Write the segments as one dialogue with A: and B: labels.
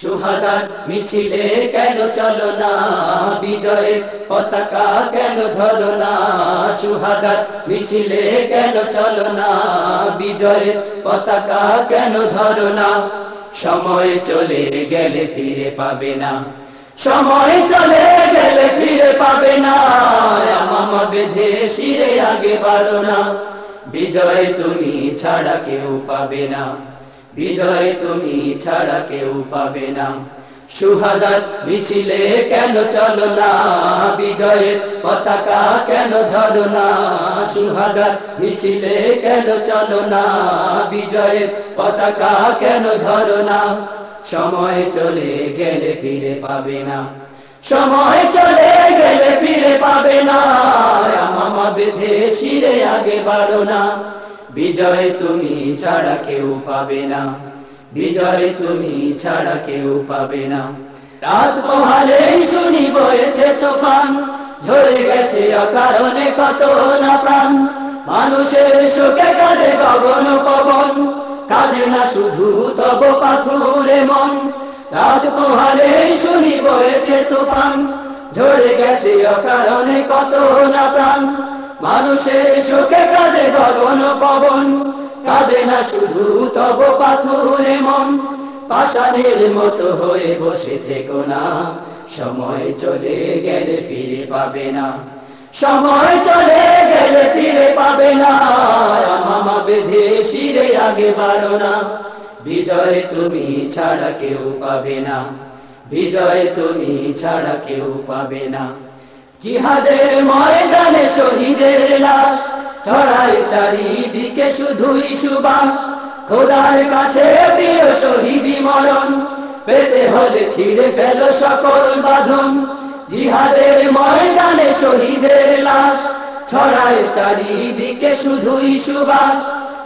A: সুহাদার মিছিলে কেন চলো না? বিজয়ের পতাকা কেন ধরো না? সুহাদার মিছিলে কেন চলো না? বিজয়ের পতাকা কেন ধরো না? সময় চলে গেলে ফিরে পাবে না। সময় চলে গেলে ফিরে পাবে না। মামা বেঁধে শিরে আগে বাড়ো না। বিজয় তুমি ছাড়া কেউ পাবে না। বিজয় তুমি ছাড়া কেউ পাবে না। সুহাদার মিছিলে কেন চলো না? বিজয়ের পতাকা কেন ধরো না? সুহাদার মিছিলে কেন চলো না? বিজয়ের পতাকা কেন ধরো না? সময় চলে গেলে ফিরে পাবে না। সময় চলে গেলে ফিরে পাবে না। মামা বেঁধে শিরে আগে বাড়ো না। বিজয় তুমি ছাড়া কেউ পাবে না। বিজয় তুমি ছাড়া কেউ পাবে না। রাত পোহালে শুনি বয়েছে তুফান, ঝরে গেছে অকারণে কত না প্রাণ। মানুষের শোকে কাঁদে গগন পবন, কাঁদে না শুধু তব পাথুরে মন। রাত পোহালে শুনি বয়েছে তুফান, ঝরে গেছে অকারণে কত না প্রাণ। মানুষের সুখে কাজে গগন পবন। কাঁদে না শুধু তব পাথুরে মন। পাষাণের মতো হয়ে বসে থেকো না। সময় চলে গেলে ফিরে পাবে না। সময় চলে গেলে ফিরে পাবে না। মামা বেঁধে শিরে আগে বাড়ো না। বিজয় তুমি ছাড়া কেউ পাবে না। বিজয় তুমি ছাড়া কেউ পাবে না। জিহাদের ময়দানে শহীদের লাশ ছড়াই চারিদিকে শুধুই সুবাস। খোদার কাছে প্রিয় শহীদি মরণ, পেতে হলে ছিঁড়ে ফেল সকল বাঁধন। জিহাদের ময়দানে শহীদের লাশ ছড়ায় চারিদিকে শুধুই সুবাস।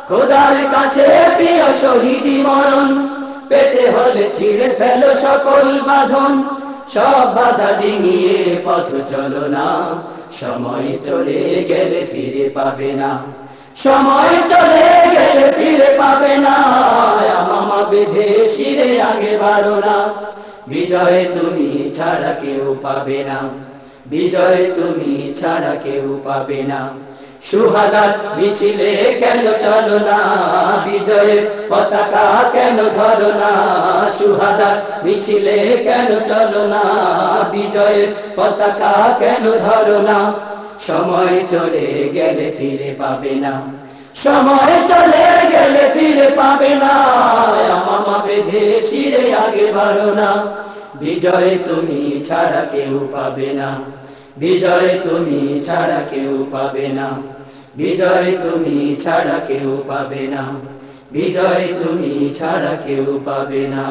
A: খোদার কাছে প্রিয় শহীদি মরণ, পেতে হলে ছিঁড়ে ফেল সকল বাঁধন। সব বাধা ডিঙিয়ে পথ চলো না সময় চলে গেলে ফিরে পাবে না। সময় চলে গেলে ফিরে পাবে না। আমা বেঁধে শিরে আগে বাড়ো না। বিজয় তুমি ছাড়া কেউ পাবে না। বিজয় তুমি ছাড়া কেউ পাবে না। সুহাদার মিছিলে কেন চলো না? বিজয়ের পতাকা কেন ধরো না? সুহাদার মিছিলে কেন চলো না? বিজয়ের পতাকা কেন ধরো না? সময় চলে গেলে ফিরে পাবে না। সময় চলে গেলে ফিরে পাবে না। মামা বেঁধে শিরে আগে বাড়ো না। বিজয় তুমি ছাড়া কেউ পাবে না। বিজয় তুমি ছাড়া কেউ পাবে না। বিজয় তুমি ছাড়া কেউ পাবে না। বিজয় তুমি ছাড়া কেউ পাবে না।